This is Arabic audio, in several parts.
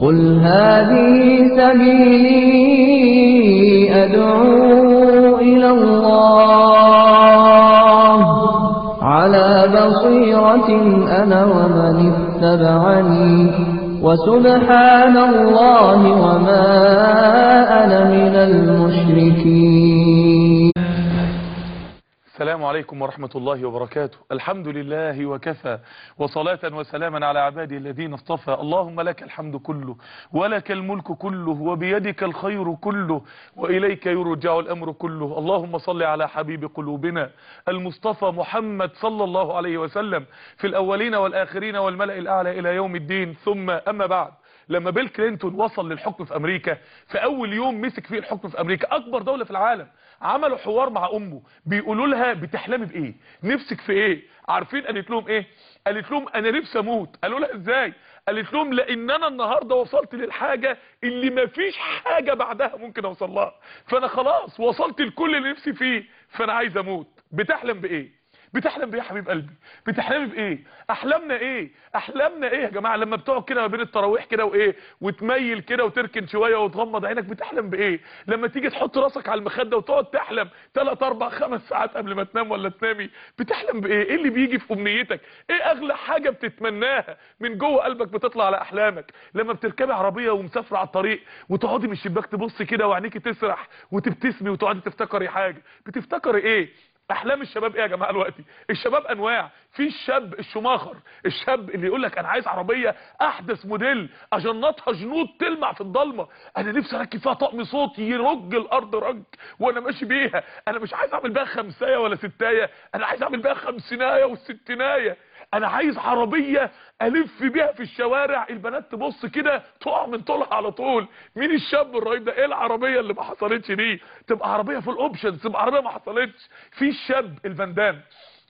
قل هذه سبيلي أدعو إلى الله على بصيرة أنا ومن اتبعني وسبحان الله وما أنا من عليكم ورحمة الله وبركاته. الحمد لله وكفى وصلاة وسلاما على عباده الذين اصطفى. اللهم لك الحمد كله ولك الملك كله وبيدك الخير كله وإليك يرجع الأمر كله. اللهم صل على حبيب قلوبنا المصطفى محمد صلى الله عليه وسلم في الأولين والآخرين والملأ الأعلى إلى يوم الدين. ثم أما بعد. لما بيل كلينتون وصل للحكم في أمريكا في أول يوم مسك فيه الحكم في أمريكا أكبر دولة في العالم عملوا حوار مع أمه بيقولوا لها بتحلمي بإيه؟ نفسك في إيه؟ عارفين قالت لهم إيه؟ قالت لهم أنا نفسي أموت. قالوا لها إزاي؟ قالت لهم لأن أنا النهارده وصلت للحاجة اللي مفيش حاجة بعدها ممكن أوصل لها. فأنا خلاص وصلت لكل اللي نفسي فيه فأنا عايز أموت. بتحلم بإيه؟ بتحلم بايه يا حبيب قلبي. بتحلمي بإيه؟ أحلامنا إيه؟ أحلامنا إيه يا جماعة؟ لما بتقعد كده ما بين التراويح كده وإيه؟ وتميل كده وتركن شوية وتغمض عينك بتحلم بإيه؟ لما تيجي تحط راسك على المخدة وتقعد تحلم 3 4 5 ساعات قبل ما تنام ولا تنامي بتحلم بإيه؟ إيه اللي بيجي في أمنيتك؟ إيه أغلى حاجة بتتمناها من جوه قلبك بتطلع على أحلامك؟ لما بتركبي عربية ومسافرة على الطريق وتقعدي من الشباك تبصي كده وعينيكي تسرح وتبتسمي وتقعدي تفتكري حاجة. بتفتكري إيه؟ أحلام الشباب إيه يا جماعة دلوقتي؟ الشباب أنواع. في الشاب الشماخر الشاب اللي يقول لك أنا عايز عربية أحدث موديل أجنطها جنود تلمع في الضلمة. أنا نفسي أركب فيها طقم صوت يرج الأرض رج وأنا ماشي بيها. أنا مش عايز أعمل بيها خمساية ولا ستاية. أنا عايز أعمل بيها خمسيناية وستيناية. أنا عايز عربية الف بيها في الشوارع البنات تبص كده تقع من طولها على طول. مين الشاب الرهيب ده؟ إيه العربية اللي ما حصلتش دي؟ تبقى عربية في ال options تبقى عربية ما حصلتش. في الشاب الفاندام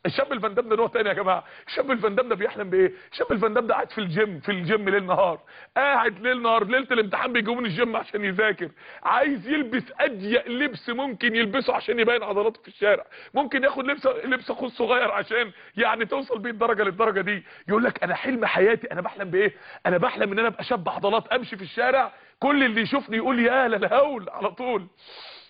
الشاب الفاندام ده نوع تاني يا جماعة. الشاب الفاندام ده بيحلم بإيه؟ الشاب الفاندام ده قاعد في الجيم في الجيم ليل نهار. قاعد ليل نهار ليلة الامتحان بيجيبوا من الجيم عشان يذاكر. عايز يلبس أضيق لبس ممكن يلبسه عشان يبين عضلاته في الشارع. ممكن ياخد لبس لبس خوذ صغير عشان يعني توصل بيه الدرجة للدرجة دي. يقول لك أنا حلم حياتي أنا بحلم بإيه؟ أنا بحلم إن أنا أبقى شاب عضلات أمشي في الشارع. كل اللي يشوفني يقول يا للهول على طول.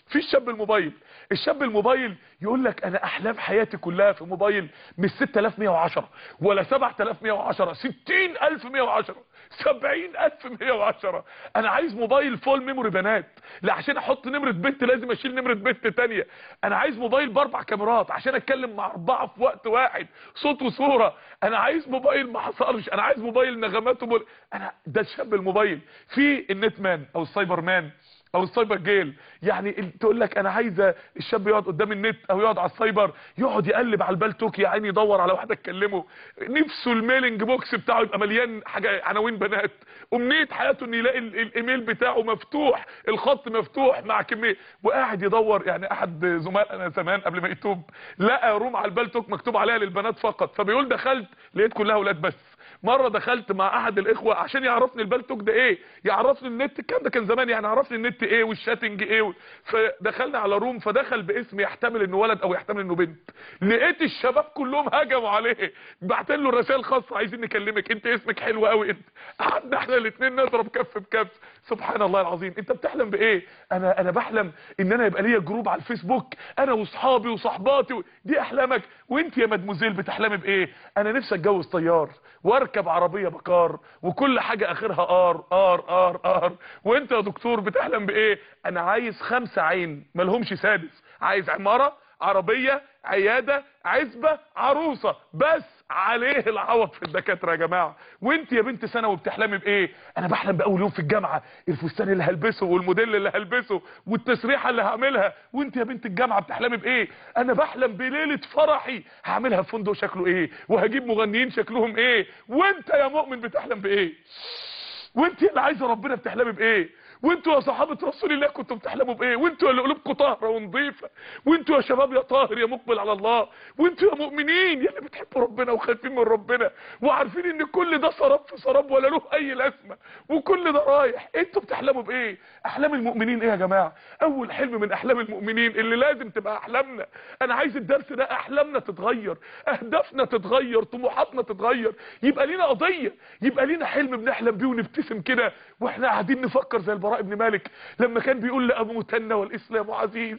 في الشاب الموبايل. الشاب الموبايل يقول لك أنا أحلام حياتي كلها في موبايل مش 6110 ولا 7110 60110 70110 أنا عايز موبايل full memory بنات لا عشان أحط نمرة بنت لازم أشيل نمرة بنت تانية. أنا عايز موبايل بأربع كاميرات عشان أتكلم مع أربعة في وقت واحد صوت وصورة. أنا عايز موبايل ما حصلش أنا عايز موبايل نغمات وبول... أنا ده الشاب الموبايل. في ال net man أو ال cyber man أو ال cyber girl. يعني تقول لك أنا عايزة الشاب يقعد قدام النت أو يقعد على السايبر يقعد يقلب على البالتوك يا عيني يدور على واحدة تكلمه. نفسه ال mailing box بتاعه يبقى مليان حاجة عناوين بنات. أمنية حياته إن يلاقي الإيميل بتاعه مفتوح الخط مفتوح مع كمية. وقاعد يدور يعني أحد زملائنا زمان قبل ما يتوب لقى room على البالتوك مكتوب عليها للبنات فقط. فبيقول دخلت لقيت كلها أولاد بس. مرة دخلت مع أحد الإخوة عشان يعرفني البالتوك ده إيه يعرفني النت الكلام ده كان زمان يعني عرفني النت إيه وال chatting إيه. فدخلنا على room فدخل باسم يحتمل إنه ولد أو يحتمل إنه بنت لقيت الشباب كلهم هجموا عليه بعت له رسائل خاصة عايزين نكلمك أنت اسمك حلو قوي أنت قعدنا إحنا الاثنين نضرب كف بكف سبحان الله العظيم. انت بتحلم بإيه؟ أنا أنا بحلم إن أنا يبقى ليا group على الفيسبوك أنا واصحابي وصحباتي و... دي أحلامك. وأنت يا مدموزيل بتحلمي بإيه؟ أنا نفسي أتجوز طيار وأركب عربية بكار وكل حاجة آخرها آر آر آر آر. وأنت يا دكتور بتحلم بإيه؟ أنا عايز خمسة عين ملهمش سادس. عايز عمارة عربية عيادة عزبة عروسة. بس عليه العوض في الدكاترة يا جماعة. وانت يا بنت ثانوي بتحلمي بإيه؟ أنا بحلم بأول يوم في الجامعة. الفستان اللي هلبسه والموديل اللي هلبسه والتسريحة اللي هعملها. وانت يا بنت الجامعة بتحلمي بإيه؟ أنا بحلم بليلة فرحي. هعملها في فندق شكله إيه؟ وهجيب مغنيين شكلهم إيه؟ وانت يا مؤمن بتحلم بإيه؟ وانت اللي عايزة ربنا بتحلمي بإيه؟ وانتوا يا صحابة رسول الله كنتوا بتحلموا بإيه؟ وانتوا اللي قلوبكم طاهرة ونظيفة. وانتوا يا شباب يا طاهر يا مقبل على الله. وانتوا يا مؤمنين يا اللي بتحبوا ربنا وخايفين من ربنا. وعارفين إن كل ده سراب في سراب ولا له أي لازمة. وكل ده رايح. أنتوا بتحلموا بإيه؟ أحلام المؤمنين إيه يا جماعة؟ أول حلم من أحلام المؤمنين اللي لازم تبقى أحلامنا. أنا عايز الدرس ده أحلامنا تتغير. أهدافنا تتغير. طموحاتنا تتغير. يبقى لينا قضية. يبقى لينا حلم بنحلم بيه ونبتسم كده. وإحنا قاعدين نفكر زي البراء بن مالك لما كان بيقول لاموتن والإسلام عزيز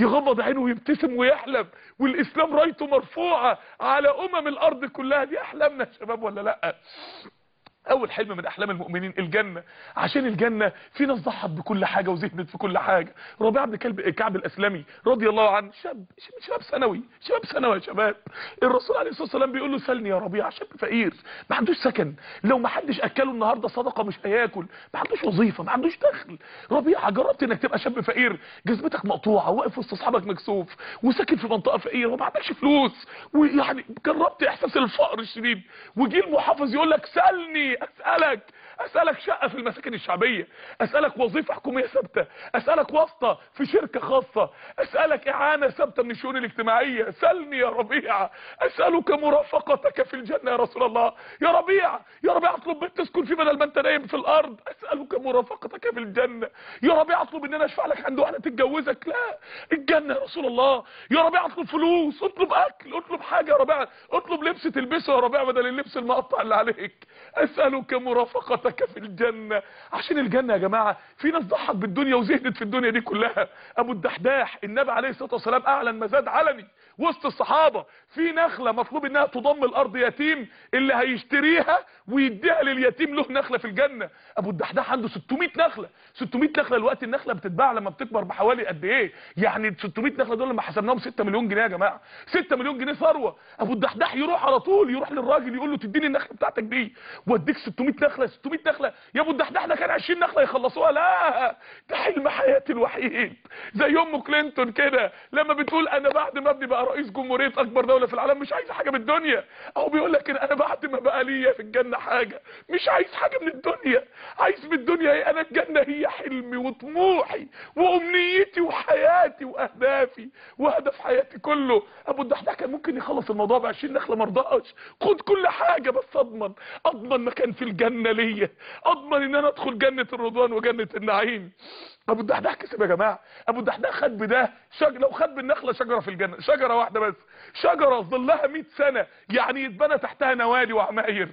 يغمض عينه ويبتسم ويحلم والإسلام رأيته مرفوعة على أمم الأرض كلها دي أحلامنا يا شباب ولا لأ؟ أول حلم من أحلام المؤمنين الجنة. عشان الجنة في ناس ضحت بكل حاجة وزهدت في كل حاجة. ربيع بن كعب الأسلمي رضي الله عنه شاب شباب ثانوي شباب ثانوي يا شباب. الرسول عليه الصلاة والسلام بيقول له سلني يا ربيع شاب فقير ما عندوش سكن. لو ما حدش أكله النهاردة صدقة مش هياكل. ما عندوش وظيفة ما عندوش دخل. ربيع جربت إنك تبقى شاب فقير؟ جزمتك مقطوعة واقف وسط أصحابك مكسوف وساكن في منطقة فقيرة وما عندكش فلوس. ويعني جربت إحساس الفقر الشديد. وجي المحافظ يقول لك سلني اسالك أسألك شقة في المساكن الشعبية أسألك وظيفة حكومية ثابتة أسألك واسطة في شركة خاصة أسألك إعانة ثابتة من الشؤون الاجتماعية. سلني يا ربيع أسألك مرافقتك في الجنة يا رسول الله. يا ربيع يا ربيع اطلب بيت تسكن فيه بدل ما أنت نايم في الأرض. أسألك مرافقتك في الجنة. يا ربيع اطلب إن أنا أشفع لك عند واحدة تتجوزك. لا الجنة يا رسول الله. يا ربيع اطلب فلوس اطلب أكل اطلب حاجة يا ربيع. اطلب لبس تلبسه يا ربيع بدل اللبس المقطع اللي عليك. أسألك مرافقتك في الجنة. عشان الجنة يا جماعة في ناس ضحت بالدنيا وزهدت في الدنيا دي كلها. أبو الدحداح النبي عليه الصلاة والسلام أعلن مزاد علني. وسط الصحابة. في نخلة مطلوب إنها تضم الأرض يتيم اللي هيشتريها ويديها لليتيم له نخلة في الجنة. أبو الدحداح عنده 600 نخلة. 600 نخلة الوقت النخلة بتتباع لما بتكبر بحوالي قد إيه؟ يعني 600 نخلة دول لما حسبناهم 6 مليون جنيه يا جماعة. 6 مليون جنيه ثروة. أبو الدحداح يروح على طول يروح للراجل يقول له تديني النخلة بتاعتك دي. وأديك 600 نخلة 600 نخلة. يا أبو الدحداح ده كان 20 نخلة يخلصوها. لا ده حلم حياتي الوحيد. زي أم كلينتون كده لما بتقول أنا بعد ما أبني بقى رئيس جمهورية أكبر دولة في العالم مش عايز حاجة من الدنيا. أو بيقول لك أنا بعد ما بقى ليا في الجنة حاجة. مش عايز حاجة من الدنيا. عايز من الدنيا إيه؟ أنا الجنة هي حلمي وطموحي وأمنيتي وحياتي وأهدافي وهدف حياتي كله. أبو الدحداح كان ممكن يخلص الموضوع ب 20 نخلة ما رضاش. خد كل حاجة بس أضمن. أضمن مكان في الجنة ليا. أضمن إن أنا أدخل جنة الرضوان وجنة النعيم. أبو الدحداح كسب يا جماعة. أبو الدحداح خد بده شج... لو خد بالنخلة شجرة في الجنة. شجرة واحدة بس. شجرة ظلها 100 سنة يعني يتبنى تحتها نوادي وعماير.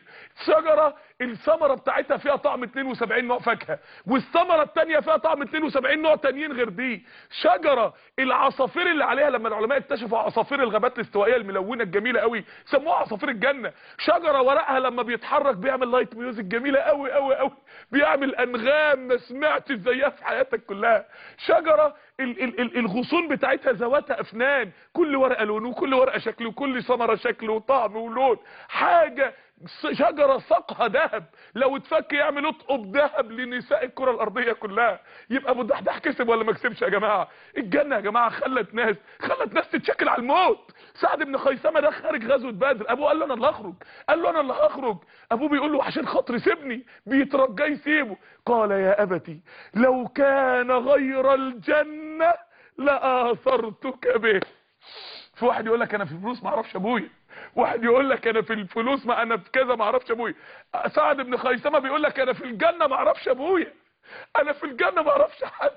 شجرة الثمرة بتاعتها فيها طعم 72 نوع فاكهة والثمرة الثانية فيها طعم 72 نوع تانيين غير دي. شجرة العصافير اللي عليها لما العلماء اكتشفوا عصافير الغابات الاستوائية الملونة الجميلة قوي سموها عصافير الجنة. شجرة ورقها لما بيتحرك بيعمل light music جميلة قوي قوي قوي. بيعمل أنغام ما سمعتش زيها في حياتك كلها. ال الغصون بتاعتها ذواتها أفنان كل ورقة لون وكل ورقة شكل وكل ثمرة شكل وطعم ولون حاجة شجرة ساقها ذهب. لو اتفك يعمل اطقم ذهب لنساء الكرة الأرضية كلها. يبقى ابو الدحداح كسب ولا ما كسبش يا جماعة؟ الجنة يا جماعة خلت ناس خلت ناس تتشكل على الموت. سعد بن خيثمة ده خارج غزوة بدر. أبوه قال له أنا اللي هخرج قال له أنا اللي هخرج. أبوه بيقول له عشان خاطري سيبني بيترجاه يسيبه. قال يا أبتي لو كان غير الجنة لآثرتك به. في واحد يقول لك أنا في فلوس ما أعرفش ابويا واحد يقول لك أنا في الفلوس ما أنا في كذا ما أعرفش ابويا سعد بن خيثمة بيقول لك أنا في الجنة ما أعرفش ابويا أنا في الجنة ما أعرفش حد.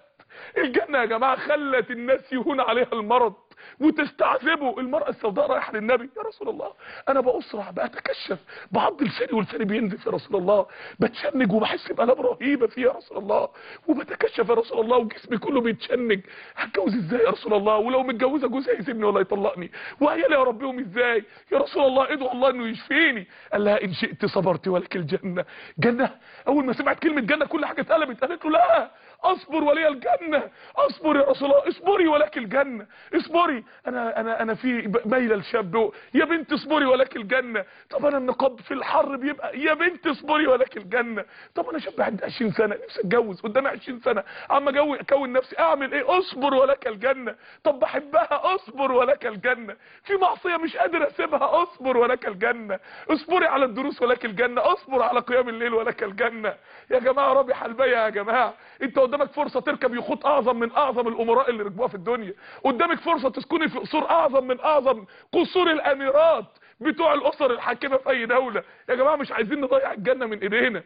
الجنة يا جماعة خلت الناس يهون عليها المرض. وتستعذبه. المرأة السوداء رايحة للنبي. يا رسول الله أنا بأصرع بأتكشف بعض لساني ولساني بينزف يا رسول الله. بتشنج وبحس بألام رهيبة فيه يا رسول الله. وبتكشف يا رسول الله وجسمي كله بيتشنج. هتجوز إزاي يا رسول الله؟ ولو متجوزة جوزها يسيبني ولا يطلقني. وعيالي هاربيهم إزاي؟ يا رسول الله ادعو الله إنه يشفيني. قال لها إن شئت صبرت ولك الجنة. جنة؟ أول ما سمعت كلمة جنة كل حاجة اتقلبت. قالت له لا أصبر ولي الجنة. أصبر يا رسول الله اصبري ولك الجنة. اصبري أنا أنا أنا في ميله لشاب. يا بنت اصبري ولك الجنة. طب أنا النقاب في الحر بيبقى يا بنت اصبري ولك الجنة. طب أنا شاب عندي 20 سنة نفسي أتجوز. قدامي 20 سنة. عم اجوز أكون نفسي أعمل إيه؟ أصبر ولك الجنة. طب بحبها أصبر ولك الجنة. في معصية مش قادر أسيبها أصبر ولك الجنة. أصبري على الدروس ولك الجنة. أصبر على قيام الليل ولك الجنة. يا جماعة رابح البيع يا جماعة. أنت قدامك فرصة تركب يخوت أعظم من أعظم الأمراء اللي ركبوها في الدنيا. قدامك فرصة تسكني في قصور أعظم من أعظم قصور الأميرات بتوع الأسر الحاكمة في أي دولة. يا جماعة مش عايزين نضيع الجنة من إيدينا.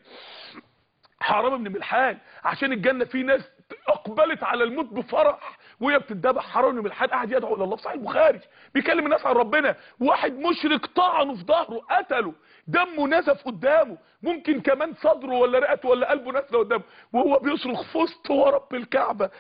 حرام ابن ملحان عشان الجنة في ناس أقبلت على الموت بفرح وهي بتتذبح حرام بن ملحان قاعد يدعو إلى الله. في صحيح البخاري بيكلم الناس عن ربنا. واحد مشرك طعنه في ظهره قتله. دمه نزف قدامه. ممكن كمان صدره ولا رئته ولا قلبه نزل قدامه. وهو بيصرخ فزت ورب الكعبة.